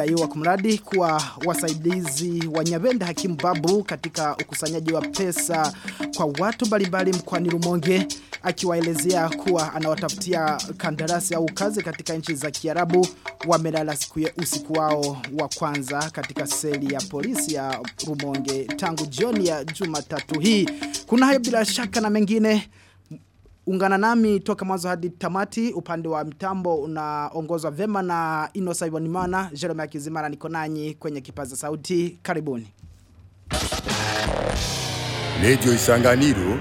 wanaodaiwa kumradi kuwa wasaidizi wa Nyabenda Hakimu Babu katika ukusanyaji wa pesa kwa watu mbalimbali mkoani Rumonge akiwaelezea kuwa anawatafutia kandarasi au kazi katika nchi za Kiarabu wamelala siku ya usiku wao wa kwanza katika seli ya polisi ya Rumonge tangu jioni ya Jumatatu hii. Kuna hayo bila shaka na mengine Ungana nami toka mwanzo hadi tamati upande wa mtambo unaongozwa vema na Inosa Ibonimana, Jerome Akizimana niko nanyi kwenye kipaza sauti. Karibuni. Radio Isanganiro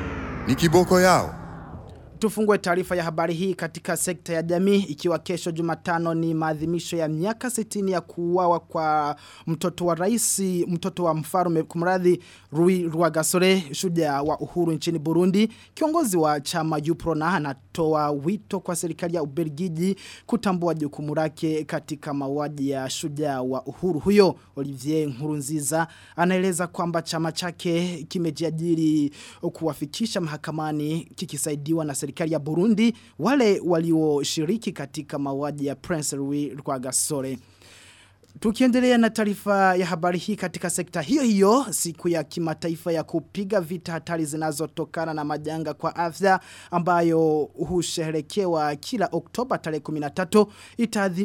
ni kiboko yao. Tufungue taarifa ya habari hii katika sekta ya jamii ikiwa kesho Jumatano ni maadhimisho ya miaka 60 ya kuuawa kwa mtoto wa rais mtoto wa mfarume kumradhi Rui Rwagasore shujaa wa uhuru nchini Burundi. Kiongozi wa chama Uprona anatoa wito kwa serikali ya Ubelgiji kutambua jukumu lake katika mauaji ya shujaa wa uhuru huyo. Olivier Nkurunziza anaeleza kwamba chama chake kimejiajiri kuwafikisha mahakamani kikisaidiwa na serikali ya Burundi wale walioshiriki katika mauaji ya Prince Louis Rwagasore. Tukiendelea na taarifa ya habari hii katika sekta hiyo hiyo, siku ya kimataifa ya kupiga vita hatari zinazotokana na majanga kwa afya ambayo husherekewa kila Oktoba tarehe 13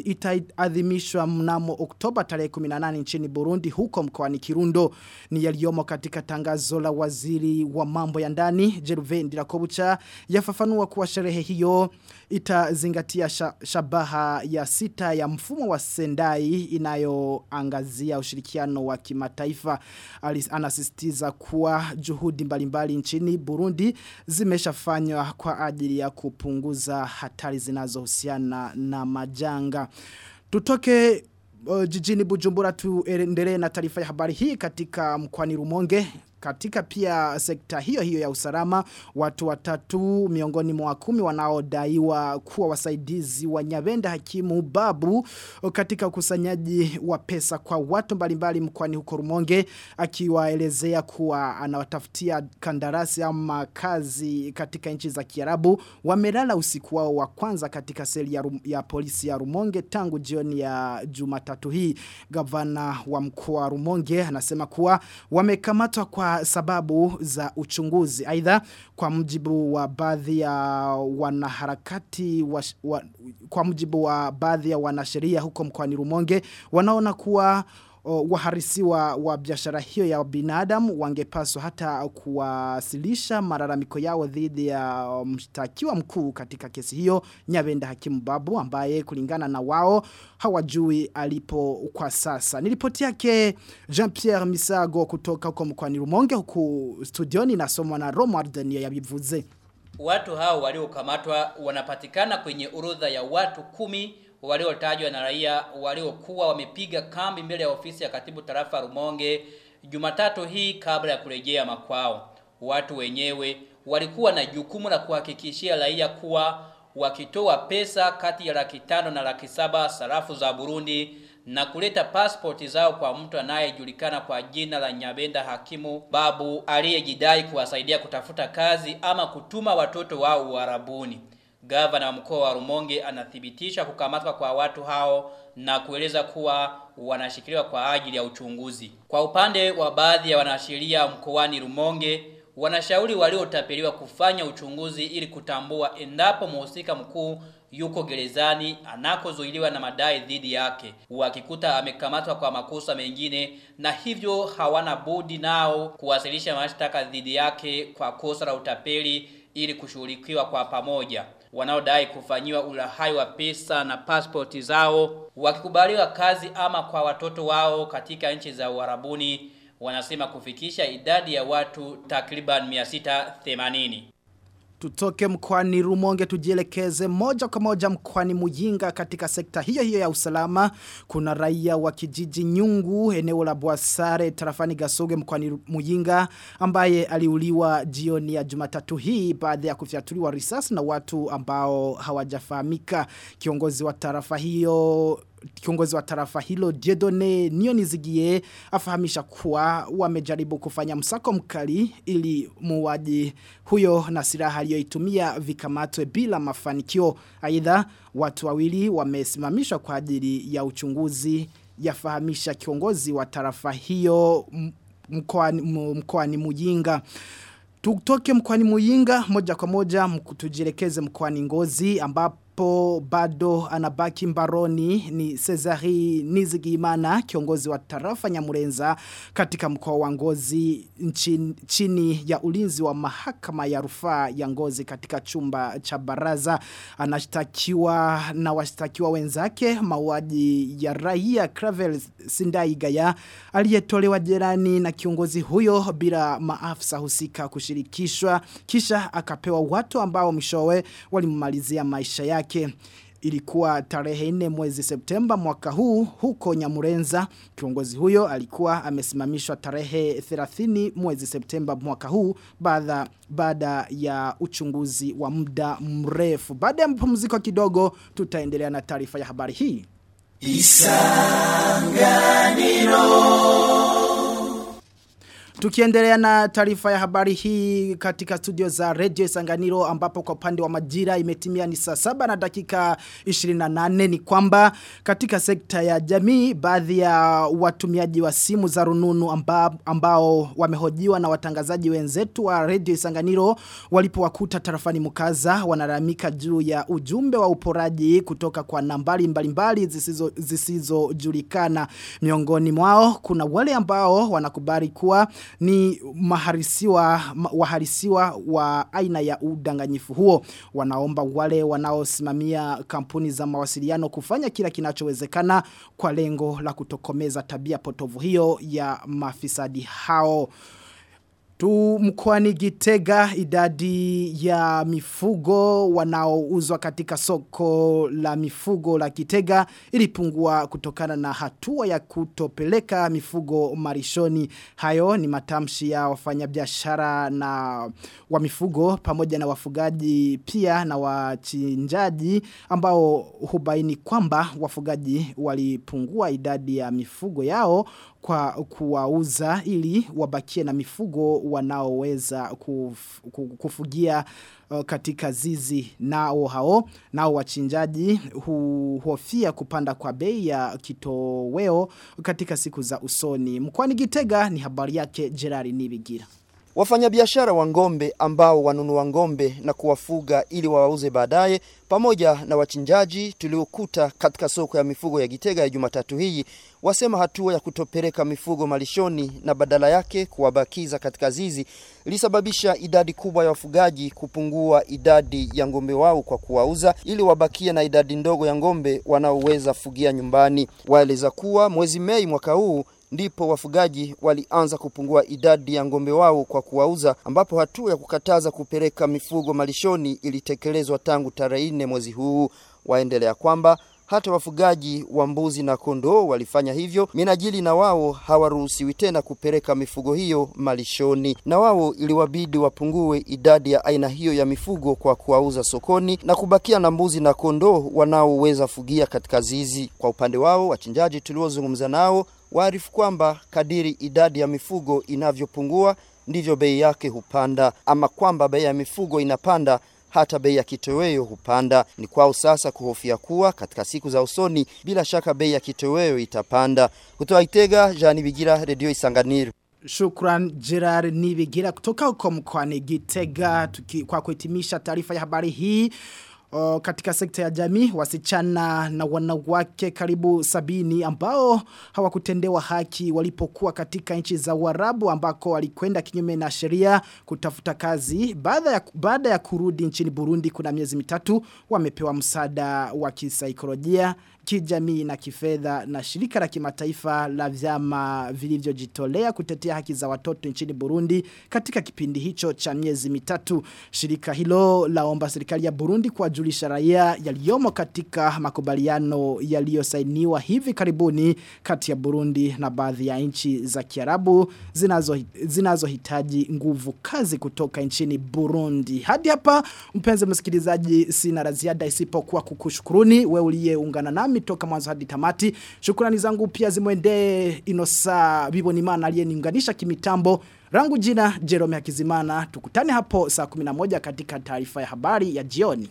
itaadhimishwa mnamo Oktoba tarehe 18 nchini Burundi huko mkoani Kirundo. Ni yaliyomo katika tangazo la waziri wa mambo ya ndani Jeruve Ndirakobucha yafafanua kuwa sherehe hiyo itazingatia shabaha ya sita ya mfumo wa Sendai inayoangazia ushirikiano wa kimataifa anasisitiza kuwa juhudi mbalimbali nchini Burundi zimeshafanywa kwa ajili ya kupunguza hatari zinazohusiana na majanga. Tutoke uh, jijini Bujumbura tuendelee na taarifa ya habari hii katika mkwani Rumonge katika pia sekta hiyo hiyo ya usalama watu watatu miongoni mwa kumi wanaodaiwa kuwa wasaidizi wa Nyabenda hakimu babu katika ukusanyaji wa pesa kwa watu mbalimbali mkoani huko Rumonge akiwaelezea kuwa anawatafutia kandarasi ama kazi katika nchi za Kiarabu. Wamelala usiku wao wa kwanza katika seli ya, rum, ya polisi ya Rumonge tangu jioni ya Jumatatu hii. Gavana wa mkoa wa Rumonge anasema kuwa wamekamatwa kwa sababu za uchunguzi. Aidha kwa mjibu wa baadhi ya wanaharakati wa, wa, kwa mjibu wa baadhi ya wanasheria huko mkoani Rumonge wanaona kuwa waharisiwa wa biashara hiyo ya binadamu wangepaswa hata kuwasilisha malalamiko yao dhidi ya mshtakiwa mkuu katika kesi hiyo Nyabenda Hakimu Babu ambaye kulingana na wao hawajui alipo kwa sasa. Nilipoti yake Jean-Pierre Misago kutoka huko mkoani Rumonge huku studioni nasomwa na Romard Daniel yabivuze. Watu hao waliokamatwa wanapatikana kwenye orodha ya watu kumi waliotajwa na raia waliokuwa wamepiga kambi mbele ya ofisi ya katibu tarafa Rumonge Jumatatu hii kabla ya kurejea makwao. Watu wenyewe walikuwa na jukumu la kuhakikishia raia kuwa wakitoa pesa kati ya laki tano na laki saba sarafu za Burundi na kuleta pasipoti zao kwa mtu anayejulikana kwa jina la Nyabenda Hakimu Babu aliyejidai kuwasaidia kutafuta kazi ama kutuma watoto wao Uarabuni. Gavana wa mkoa wa Rumonge anathibitisha kukamatwa kwa watu hao na kueleza kuwa wanashikiliwa kwa ajili ya uchunguzi. Kwa upande wa baadhi ya wanasheria mkoani Rumonge, wanashauri waliotapeliwa kufanya uchunguzi ili kutambua endapo mhusika mkuu yuko gerezani anakozuiliwa na madai dhidi yake. Wakikuta amekamatwa kwa makosa mengine na hivyo hawana budi nao kuwasilisha mashtaka dhidi yake kwa kosa la utapeli ili kushughulikiwa kwa pamoja. Wanaodai kufanyiwa ulahai wa pesa na pasipoti zao wakikubaliwa kazi ama kwa watoto wao katika nchi za Uarabuni wanasema kufikisha idadi ya watu takriban 680. Tutoke mkwani Rumonge tujielekeze moja kwa moja mkwani Muyinga katika sekta hiyo hiyo ya usalama. Kuna raia wa kijiji Nyungu eneo la Bwasare tarafani Gasoge mkwani Muyinga ambaye aliuliwa jioni ya Jumatatu hii baada ya kufyatuliwa risasi na watu ambao hawajafahamika. Kiongozi wa tarafa hiyo kiongozi wa tarafa hilo Jedone Nionizigie afahamisha kuwa wamejaribu kufanya msako mkali ili muwaji huyo na silaha aliyoitumia vikamatwe bila mafanikio. Aidha watu wawili wamesimamishwa kwa ajili ya uchunguzi yafahamisha kiongozi wa tarafa hiyo mkoani mkoani Muyinga. Tutoke mkwani Muyinga moja kwa moja mkutujelekeze mkoa ni Ngozi ambapo bado anabaki mbaroni ni Cesari Nizigimana kiongozi wa tarafa Nyamurenza katika mkoa wa Ngozi nchini, chini ya ulinzi wa mahakama ya rufaa ya Ngozi katika chumba cha baraza. Anashtakiwa na washtakiwa wenzake mauaji ya raia Cravel Sindaigaya aliyetolewa jerani na kiongozi huyo bila maafisa husika kushirikishwa kisha akapewa watu ambao mshowe walimalizia maisha yake ilikuwa tarehe 4 mwezi Septemba mwaka huu huko Nyamurenza. Kiongozi huyo alikuwa amesimamishwa tarehe 30 mwezi Septemba mwaka huu baada baada ya uchunguzi wa muda mrefu. Baada ya mpumziko kidogo tutaendelea na taarifa ya habari hii. Isanganiro Tukiendelea na taarifa ya habari hii katika studio za Radio Sanganiro ambapo kwa upande wa majira imetimia ni saa saba na dakika 28 ni kwamba katika sekta ya jamii baadhi ya watumiaji wa simu za rununu amba, ambao wamehojiwa na watangazaji wenzetu wa Radio Sanganiro walipowakuta tarafani Mukaza wanaramika juu ya ujumbe wa uporaji kutoka kwa nambari mbalimbali zisizo zisizojulikana. Miongoni mwao kuna wale ambao wanakubali kuwa ni maharisiwa waharisiwa wa aina ya udanganyifu huo. Wanaomba wale wanaosimamia kampuni za mawasiliano kufanya kila kinachowezekana kwa lengo la kutokomeza tabia potovu hiyo ya mafisadi hao Tu mkwani gitega idadi ya mifugo wanaouzwa katika soko la mifugo la kitega ilipungua kutokana na hatua ya kutopeleka mifugo marishoni. Hayo ni matamshi ya wafanyabiashara na wa mifugo pamoja na wafugaji pia na wachinjaji ambao hubaini kwamba wafugaji walipungua idadi ya mifugo yao kwa kuwauza ili wabakie na mifugo wanaoweza kuf, kufugia uh, katika zizi nao hao. Nao wachinjaji huhofia kupanda kwa bei ya kitoweo katika siku za usoni. Mkwani Gitega ni habari yake Gerard Nibigira. Wafanyabiashara wa ngombe ambao wanunua ngombe na kuwafuga ili wawauze baadaye pamoja na wachinjaji tuliokuta katika soko ya mifugo ya Gitega ya Jumatatu hii wasema hatua ya kutopeleka mifugo malishoni na badala yake kuwabakiza katika zizi ilisababisha idadi kubwa ya wafugaji kupungua idadi ya ngombe wao kwa kuwauza ili wabakie na idadi ndogo ya ngombe wanaoweza fugia nyumbani. Waeleza kuwa mwezi Mei mwaka huu ndipo wafugaji walianza kupungua idadi ya ngombe wao kwa kuwauza ambapo hatua ya kukataza kupeleka mifugo malishoni ilitekelezwa tangu tarehe nne mwezi huu. Waendelea kwamba hata wafugaji wa mbuzi na kondoo walifanya hivyo. Minajili na wao hawaruhusiwi tena kupeleka mifugo hiyo malishoni. Na wao iliwabidi wapungue idadi ya aina hiyo ya mifugo kwa kuwauza sokoni na kubakia na mbuzi na kondoo wanaoweza fugia katika zizi. Kwa upande wao wachinjaji tuliozungumza nao waarifu kwamba kadiri idadi ya mifugo inavyopungua ndivyo bei yake hupanda. Ama kwamba bei ya mifugo inapanda hata bei ya kitoweo hupanda. Ni kwao sasa kuhofia kuwa katika siku za usoni bila shaka bei ya kitoweo itapanda. Kutoa Itega, Jani Bigira, Redio Isanganiro. Shukran Gerard Nibigira kutoka huko mkoani Gitega tuki, kwa kuhitimisha taarifa ya habari hii O, katika sekta ya jamii wasichana na wanawake karibu sabini ambao hawakutendewa haki walipokuwa katika nchi za Uarabu ambako walikwenda kinyume na sheria kutafuta kazi. Baada ya baada ya kurudi nchini Burundi kuna miezi mitatu wamepewa msaada wa kisaikolojia kijamii na kifedha na shirika la kimataifa la vyama vilivyojitolea kutetea haki za watoto nchini Burundi katika kipindi hicho cha miezi mitatu. Shirika hilo laomba serikali ya Burundi kuwajulisha raia yaliyomo katika makubaliano yaliyosainiwa hivi karibuni kati ya Burundi na baadhi ya nchi za Kiarabu zinazohitaji zinazo nguvu kazi kutoka nchini Burundi. Hadi hapa mpenzi msikilizaji sina la ziada isipokuwa kukushukuruni wewe uliyeungana nami nami toka mwanzo hadi tamati. Shukrani zangu pia zimwendee Inosa Bibonimana aliyeniunganisha kimitambo. Rangu jina Jerome Hakizimana. Tukutane hapo saa 11 katika taarifa ya habari ya jioni.